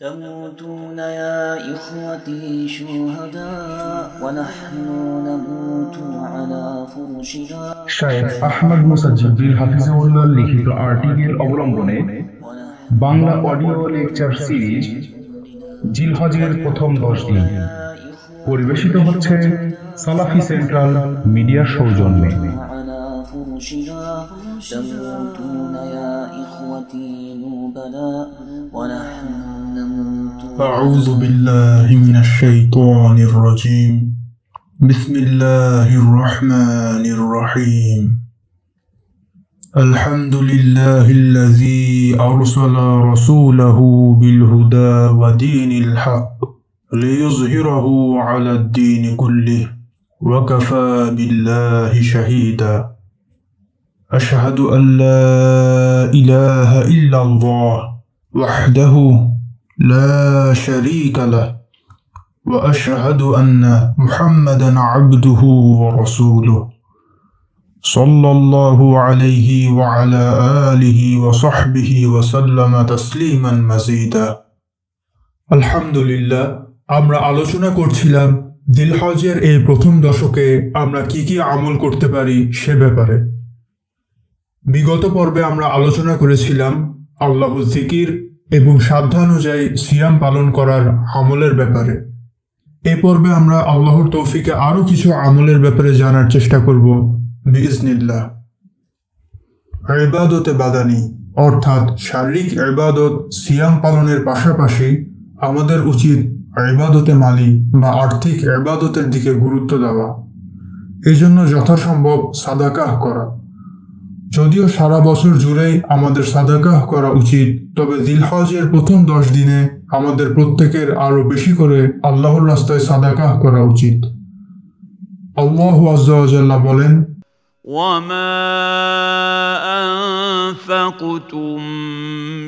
تموتون يا إخوتي شهداء ونحن نموت على فرشنا শায়েখ আহমদ মুসা জিবরিল হাফিজাউল্লাহ লিখিত আর্টিকেল অবলম্বনে বাংলা অডিও লেকচার সিরিজ জিলহজের প্রথম দশ দিন পরিবেশিত হচ্ছে সালাফি সেন্ট্রাল মিডিয়া সৌজন্যে على فرشنا تموتون يا إخوتي نوبلا ونحن نموت. أعوذ بالله من الشيطان الرجيم. بسم الله الرحمن الرحيم. الحمد لله الذي أرسل رسوله بالهدى ودين الحق ليظهره على الدين كله وكفى بالله شهيدا. أشهد أن لا إله إلا الله وحده لا شريك له وأشهد أن محمدا عبده ورسوله صلى الله عليه وعلى آله وصحبه وسلم تسليما مزيدا الحمد لله আমরা আলোচনা করছিলাম দিলহজের এই প্রথম দশকে আমরা কি কি আমল করতে পারি সে ব্যাপারে বিগত পর্বে আমরা আলোচনা করেছিলাম আল্লাহ জিকির এবং সাধ্যানুযায়ী সিয়াম পালন করার আমলের ব্যাপারে। এ পর্বে আমরা আল্লাহর তৌফিকে আরও কিছু আমলের ব্যাপারে জানার চেষ্টা করব বিজনিল্লাহ ইবাদতে বাদানি, অর্থাৎ শারীরিক ইবাদত সিয়াম পালনের পাশাপাশি আমাদের উচিত ইবাদতে মালি বা আর্থিক ইবাদতের দিকে গুরুত্ব দেওয়া। এই জন্য যথাসম্ভব সাদাকাহ করা। যদিও সারা বছর জুড়েই আমাদের সাদাকাহ করা উচিত তবে দিলহজের প্রথম দশ দিনে আমাদের প্রত্যেকের আরো বেশি করে আল্লাহর রাস্তায় সাদাকাহ করা উচিত আল্লাহ আজ্লাহ বলেন وما انفقتم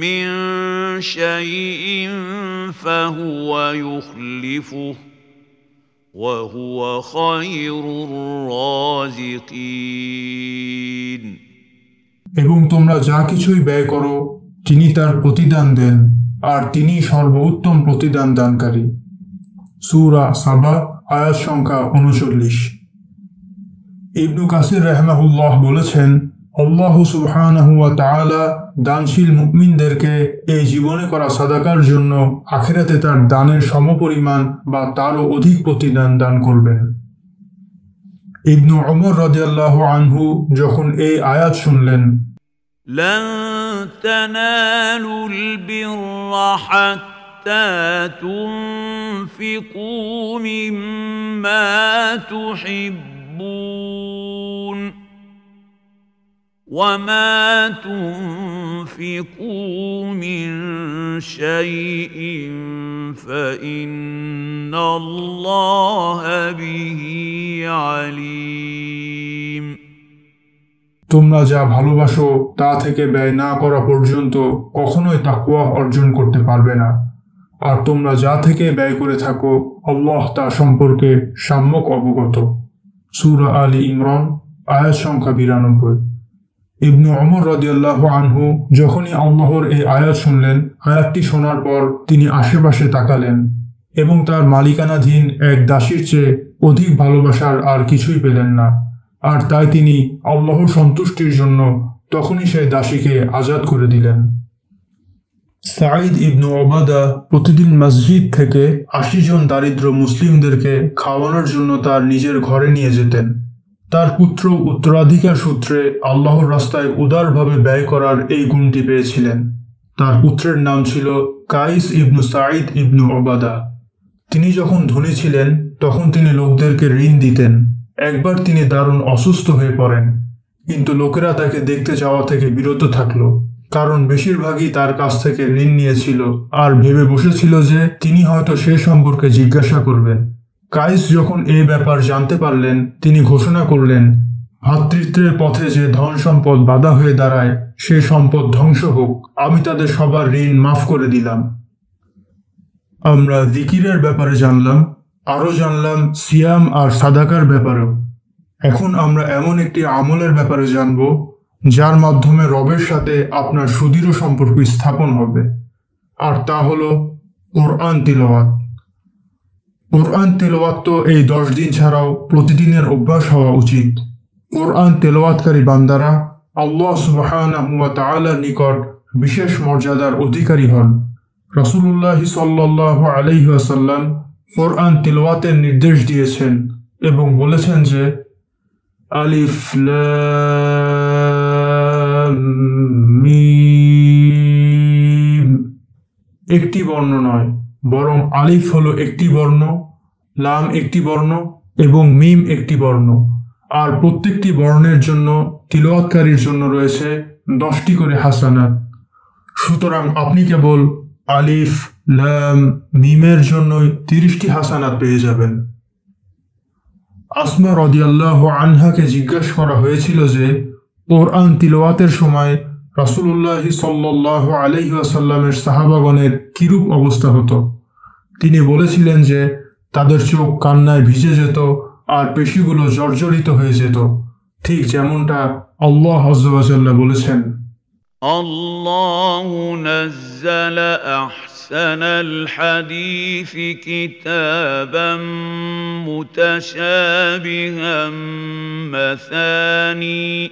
من شيء فهو يخلفه وهو خير الرازقين এবং তোমরা যা কিছুই ব্যয় করো, তিনি তার প্রতিদান দেন, আর তিনি সর্বোত্তম প্রতিদান দানকারী। সুরা সাবা, আয়াত সংখ্যা উনচল্লিশ। ইবনু কাসির রহমাহুল্লাহ বলেছেন, আল্লাহ সুবহানাহু ওয়া তাআলা দানশীল মুমিনদেরকে এই জীবনে করা সাদাকার জন্য আখিরাতে তার দানের সমপরিমাণ বা তারও অধিক প্রতিদান দান করবেন। ইবনু ওমর রাদিয়াল্লাহু আনহু যখন এই আয়াত শুনলেন لن تنالوا البر حتى تنفقوا مما تحبون وما تنفقوا من شيء فان الله به তোমরা যা ভালোবাসো তা থেকে ব্যয় না করা পর্যন্ত কখনোই তাকুয়া অর্জন করতে পারবে না। আর তোমরা যা থেকে ব্যয় করে থাকো, আল্লাহ তা সম্পর্কে সাম্যক অবগত। সুরা আলী ইমরান, আয়াত সংখ্যা বিরানব্বই। ইবনু অমর রদিয়াল্লাহ আনহু যখনই আল্লাহর এই আয়াত শুনলেন, আয়াতটি শোনার পর তিনি আশেপাশে তাকালেন এবং তার মালিকানাধীন এক দাসীর চেয়ে অধিক ভালোবাসার আর কিছুই পেলেন না। আর তাই তিনি আল্লাহর সন্তুষ্টির জন্য তখনই সেই দাসীকে আজাদ করে দিলেন। সাঈদ ইবনু ওবাদা প্রতিদিন মসজিদ থেকে আশি জন দারিদ্র মুসলিমদেরকে খাওয়ানোর জন্য তার নিজের ঘরে নিয়ে যেতেন। তার পুত্র উত্তরাধিকার সূত্রে আল্লাহর রাস্তায় উদারভাবে ব্যয় করার এই গুণটি পেয়েছিলেন। তার পুত্রের নাম ছিল কাইস ইবনু সাঈদ ইবনু ওবাদা। তিনি যখন ধনী ছিলেন, তখন তিনি লোকদেরকে ঋণ দিতেন। একবার তিনি দারুণ অসুস্থ হয়ে পড়েন। কিন্তু লোকেরা তাকে দেখতে যাওয়া থেকে বিরত থাকল। কারণ বেশিরভাগই তার কাছ থেকে ঋণ নিয়েছিল। আর ভেবে বসেছিল যে তিনি হয়তো সে সম্পর্কে জিজ্ঞাসা করবেন। কাইস যখন এই ব্যাপার জানতে পারলেন, তিনি ঘোষণা করলেন ভ্রাতৃত্বের পথে যে ধন সম্পদ বাধা হয়ে দাঁড়ায়, সে সম্পদ ধ্বংস হোক। আমি তাদের সবার ঋণ মাফ করে দিলাম। আমরা জিকিরের ব্যাপারে জানলাম আরও জানলাম সিয়াম আর সাদাকার ব্যাপারেও। এখন আমরা এমন একটি আমলের ব্যাপারে জানব, যার মাধ্যমে রবের সাথে আপনার সুদৃঢ় সম্পর্ক স্থাপন হবে, আর তা হলো কোরআন তিলওয়াত। কোরআন তেলাওয়াত তো এই দশ দিন ছাড়াও প্রতিদিনের অভ্যাস হওয়া উচিত। কোরআন তেলাওয়াতকারী বান্দারা আল্লাহ তাআলার নিকট বিশেষ মর্যাদার অধিকারী হন। রাসূলুল্লাহ সাল্লাল্লাহু আলাইহি ওয়াসাল্লাম কোরআন তেলাওয়াতের নির্দেশ দিয়েছেন এবং বলেছেন যে, আলিফ একটি বর্ণ নয়, বরং আলিফ হলো একটি বর্ণ, লাম একটি বর্ণ এবং মিম একটি বর্ণ। আর প্রত্যেকটি বর্ণের জন্য, তিলওয়াতকারীর জন্য রয়েছে দশটি করে হাসানাত। সুতরাং আপনি কেবল আলিফ মিমের জন্য তিরিশটি হাসানা পেয়ে যাবেন। আসমা রদিয়াল্লাহ আনহাকে জিজ্ঞাসা করা হয়েছিল যে, কোরআন তিলওয়াতের সময় রাসুল্লাহ সাল্লাহ আলহিহাসাল্লামের সাহাবাগণের কিরূপ অবস্থা হতো? তিনি বলেছিলেন যে, তাদের চোখ কান্নায় ভিজে যেত আর পেশিগুলো জর্জরিত হয়ে যেত। ঠিক যেমনটা আল্লাহ হজ্লা বলেছেন। أحسن الحديث كتابا متشابها مثاني.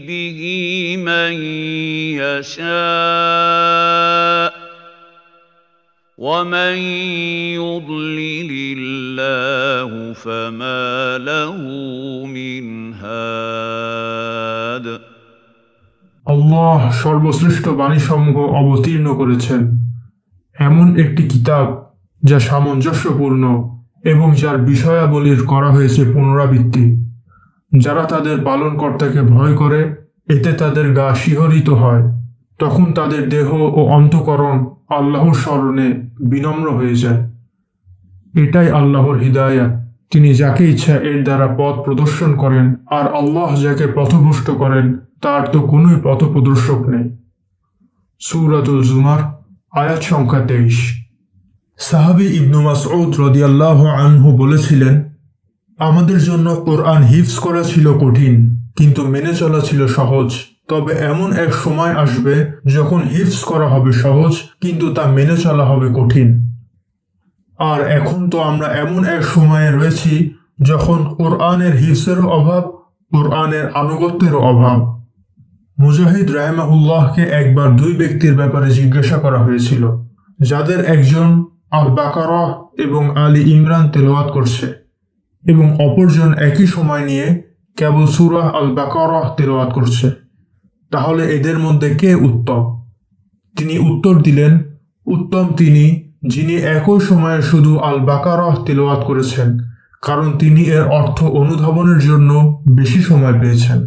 به من يشاء ومن يضلل الله فما له من هاد আল্লাহ সর্বশ্রেষ্ঠ বাণীসমূহ অবতীর্ণ করেছেন এমন একটি কিতাব যা সামঞ্জস্যপূর্ণ এবং যার বিষয়াবলীর করা হয়েছে পুনরাবৃত্তি যারা তাদের পালনকর্তাকে ভয় করে, এতে তাদের গা শিহরিত হয়। তখন তাদের দেহ ও অন্তকরণ আল্লাহর স্মরণে বিনম্র হয়ে যায়। এটাই আল্লাহর হৃদায়াত তিনি যাকে ইচ্ছা এর দ্বারা পথ প্রদর্শন করেন, আর আল্লাহ যাকে পথভ্রষ্ট করেন, তার তো কোনোই পথ প্রদর্শক নেই। সুরাতুল জুমার, আয়াত সংখ্যা তেইশ। সাহাবি ইবনু মাসউদ রদিয়াল্লাহ আনহু বলেছিলেন আমাদের জন্য কোরআন হিফজ করা ছিল কঠিন, কিন্তু মেনে চলা ছিল সহজ। তবে এমন এক সময় আসবে যখন হিফজ করা হবে সহজ, কিন্তু তা মেনে চলা হবে কঠিন। আর এখন তো আমরা এমন এক সময়ে রয়েছি যখন কোরআনের হিফসেরও অভাব, কোরআনের আনুগত্যেরও অভাব। মুজাহিদ রাহমাহুল্লাহকে একবার দুই ব্যক্তির ব্যাপারে জিজ্ঞাসা করা হয়েছিল, যাদের একজন আল বাকারহ এবং আলী ইমরান তেলাওয়াত করছে। এবং অপরজন একই সময় নিয়ে কেবল সুরাহ আল বাকারহ তেলাওয়াত করছে। তাহলে এদের মধ্যে কে উত্তম? তিনি উত্তর দিলেন, উত্তম তিনি, যিনি একই সময়ে শুধু আল বাকারহ তেলাওয়াত করেছেন, কারণ তিনি এর অর্থ অনুধাবনের জন্য বেশি সময় পেয়েছেন।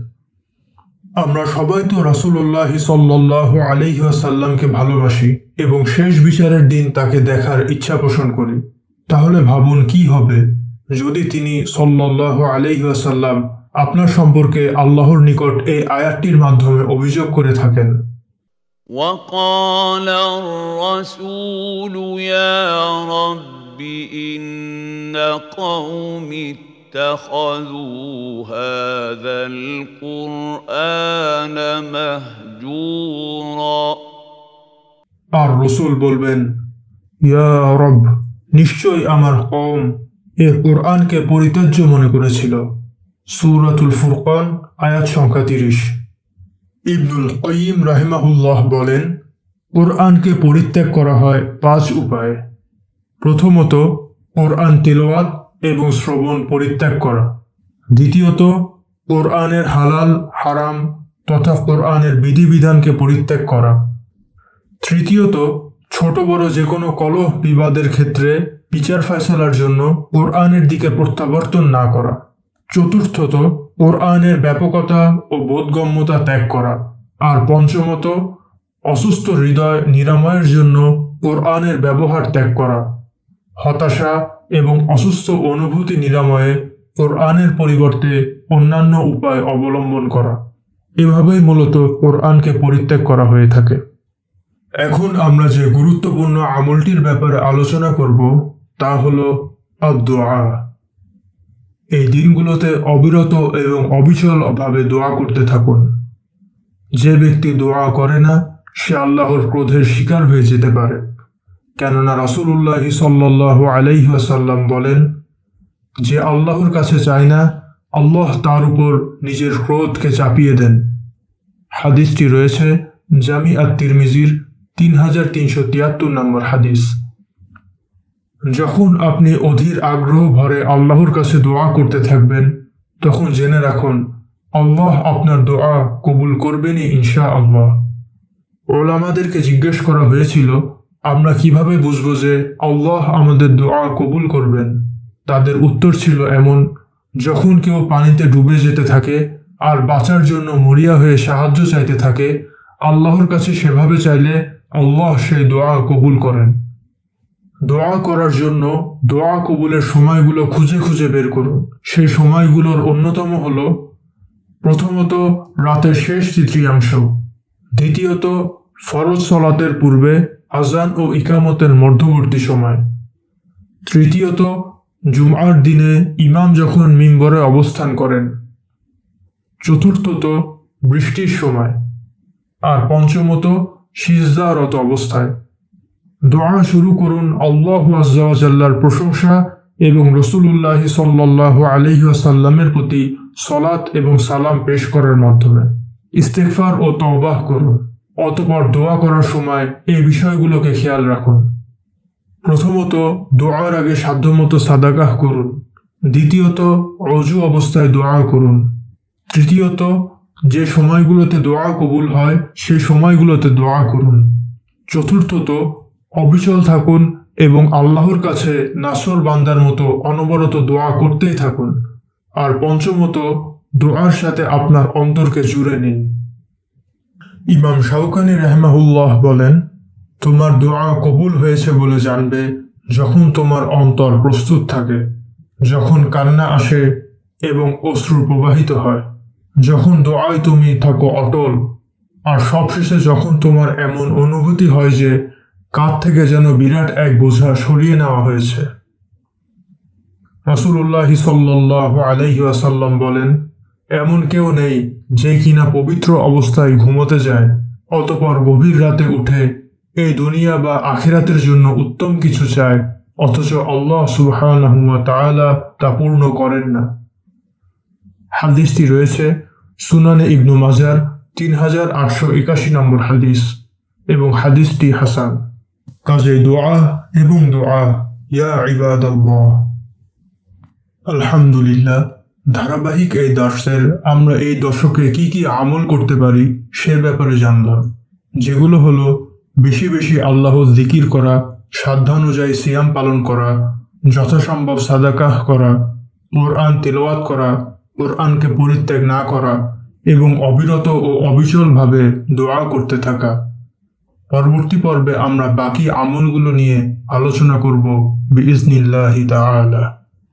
আমরা সবাই তো রাসূলুল্লাহ সাল্লাহ আলহিহাসাল্লামকে ভালোবাসি এবং শেষ বিচারের দিন তাকে দেখার ইচ্ছা পোষণ করি। তাহলে ভাবুন কি হবে? যদি তিনি সল্লাহ আলহিহাসাল্লাম আপনার সম্পর্কে আল্লাহর নিকট এই আয়াতটির মাধ্যমে অভিযোগ করে থাকেন وقال الرسول يا رب إن قوم اتخذوا هذا القرآن مهجورا আর রসুল বলবেন ইয়া রব নিশ্চয়ই আমার কম এ কোরআনকে পরিত্যাজ্য মনে করেছিল। সূরাতুল ফুরকান, আয়াত সংখ্যা তিরিশ। ইবনুল কয়িম রাহিমাহুল্লাহ বলেন, কোরআনকে পরিত্যাগ করা হয় পাঁচ উপায়ে। প্রথমত, কোরআন তেলাওয়াত এবং শ্রবণ পরিত্যাগ করা। দ্বিতীয়ত, কোরআনের হালাল, হারাম তথা কোরআনের বিধিবিধানকে পরিত্যাগ করা। তৃতীয়ত, ছোট বড় যে কোনো কলহ বিবাদের ক্ষেত্রে বিচার ফয়সলার জন্য কোরআনের দিকে প্রত্যাবর্তন না করা। চতুর্থত, কোরআনের ব্যাপকতা ও বোধগম্যতা ত্যাগ করা। আর পঞ্চমত, অসুস্থ হৃদয় নিরাময়ের জন্য কোরআনের ব্যবহার ত্যাগ করা। হতাশা এবং অসুস্থ অনুভূতি নিরাময়ে কোরআনের পরিবর্তে অন্যান্য উপায় অবলম্বন করা। এভাবেই মূলত কোরআনকে পরিত্যাগ করা হয়ে থাকে। এখন আমরা যে গুরুত্বপূর্ণ আমলটির ব্যাপারে আলোচনা করব তা হল আদোয়া এই দিনগুলোতে অবিরত এবং অবিচলভাবে দোয়া করতে থাকুন। যে ব্যক্তি দোয়া করে না, সে আল্লাহর ক্রোধের শিকার হয়ে যেতে পারে। কেননা রাসুল্লাহ সাল্লাহ আলাইহাসাল্লাম বলেন, যে আল্লাহর কাছে চায় না, আল্লাহ তার উপর নিজের ক্রোধকে চাপিয়ে দেন। হাদিসটি রয়েছে জামি আত মিজির তিন হাজার তিনশো তিয়াত্তর নম্বর হাদিস। যখন আপনি অধীর আগ্রহ ভরে আল্লাহর কাছে দোয়া করতে থাকবেন, তখন জেনে রাখুন, আল্লাহ আপনার দোয়া কবুল করবেনই ইনশা আল্লাহ ওলামাদেরকে জিজ্ঞেস করা হয়েছিল, আমরা কীভাবে বুঝব যে আল্লাহ আমাদের দোয়া কবুল করবেন? তাদের উত্তর ছিল এমন, যখন কেউ পানিতে ডুবে যেতে থাকে আর বাঁচার জন্য মরিয়া হয়ে সাহায্য চাইতে থাকে, আল্লাহর কাছে সেভাবে চাইলে আল্লাহ সেই দোয়া কবুল করেন। দোয়া করার জন্য দোয়া কবুলের সময়গুলো খুঁজে খুঁজে বের করুন। সেই সময়গুলোর অন্যতম হল প্রথমত রাতের শেষ তৃতীয়াংশ। দ্বিতীয়ত ফরজ সলাতের পূর্বে আজান ও ইকামতের মধ্যবর্তী সময়। তৃতীয়ত জুমার দিনে ইমাম যখন মিম্বরে অবস্থান করেন। চতুর্থত বৃষ্টির সময়। আর পঞ্চমত সিজদারত অবস্থায়। দোয়া শুরু করুন আল্লাহ আজ্লার প্রশংসা এবং রসুল্লাহ সাল্লাহ আলহিহাসাল্লামের প্রতি সলাৎ এবং সালাম পেশ করার মাধ্যমে। ইস্তেকফার ও তওবাহ করুন। অতপর দোয়া করার সময় এই বিষয়গুলোকে খেয়াল রাখুন। প্রথমত, দোয়ার আগে সাধ্যমতো সাদাগাহ করুন। দ্বিতীয়ত, অজু অবস্থায় দোয়া করুন। তৃতীয়ত, যে সময়গুলোতে দোয়া কবুল হয় সেই সময়গুলোতে দোয়া করুন। চতুর্থত অবিচল থাকুন এবং আল্লাহর কাছে নাসর বান্দার মতো অনবরত দোয়া করতেই থাকুন। আর পঞ্চমত, দোয়ার সাথে আপনার অন্তরকে জুড়ে নিন। ইমাম শাউকানি রহমাহুল্লাহ বলেন, তোমার দোয়া কবুল হয়েছে বলে জানবে যখন তোমার অন্তর প্রস্তুত থাকে, যখন কান্না আসে এবং অশ্রু প্রবাহিত হয়। যখন দোয়ায় তুমি থাকো অটল, আর সবশেষে যখন তোমার এমন অনুভূতি হয় যে কাঁধ থেকে যেন বিরাট এক বোঝা সরিয়ে নেওয়া হয়েছে। রাসুল্লাহ সাল্লাহ আলহি আসাল্লাম বলেন, এমন কেউ নেই যে কিনা পবিত্র অবস্থায় ঘুমোতে যায়, অতপর গভীর রাতে উঠে এই দুনিয়া বা আখিরাতের জন্য উত্তম কিছু চায়, অথচ আল্লাহ সুবাহ তা পূর্ণ করেন না। হাদিসটি রয়েছে সুনানে ইবনু মাজার তিন হাজার আটশো একাশি নম্বর হাদিস এবং হাদিসটি হাসান। কাজে দোয়া এবং দোয়া ইয়া ইবাদ আলহামদুলিল্লাহ ধারাবাহিক এই দর্শের আমরা এই দশকে কি কি আমল করতে পারি, সে ব্যাপারে জানলাম। যেগুলো হলো, বেশি বেশি আল্লাহ জিকির করা, সাধ্যানুযায়ী সিয়াম পালন করা, যথাসম্ভব সাদাকাহ করা, কোরআন তেলাওয়াত করা, কোরআনকে পরিত্যাগ না করা, এবং অবিরত ও অবিচলভাবে দোয়া করতে থাকা। পরবর্তী পর্বে আমরা বাকি আমলগুলো নিয়ে আলোচনা করব বিইজনিল্লাহি তাআলা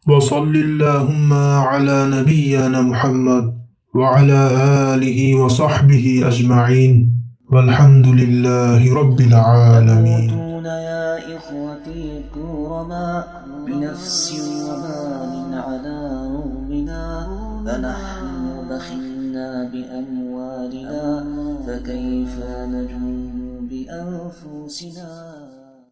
وصل اللهم على نبينا محمد وعلى آله وصحبه أجمعين والحمد لله رب العالمين تموتون يا إخوتي كرما بنفس ومال على ربنا فنحن بأموالنا فكيف نجوم بأنفسنا؟